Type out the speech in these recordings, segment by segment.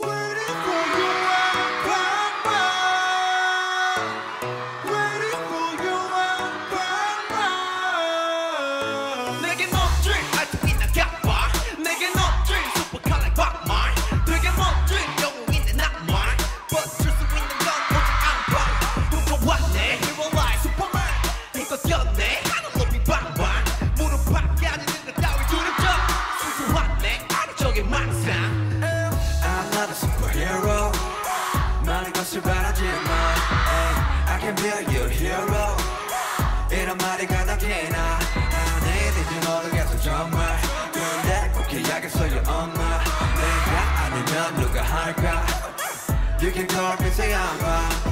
Wow. 모습 알아지만 I can be your hero 이런 말이 가득해나 안에 대지 모르겠어 정말 그런데 꼭 해야겠어요 엄마 내가 아니면 누가 할까 You can call me say I'm fine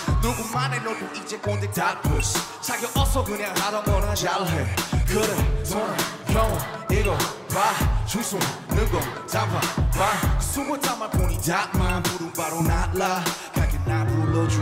만에 너도 이제 꼰대 다 부스 자기 어서 그냥 하던 거나 잘해 그래 돈은 경험 이거 봐 줄수 는건 잡아봐 그 수고 담아 보니 답만 부른 바로 날라 가게 나 불러줘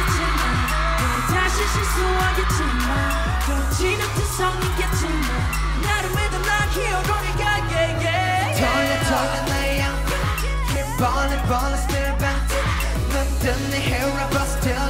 취소하겠지만 더 진흙투성이 겠지만 나를 믿어 the 히어로니까 yeah yeah 돌려 돌려 내 양팔 Keep balling balling still back 눈뜬 내 hero but still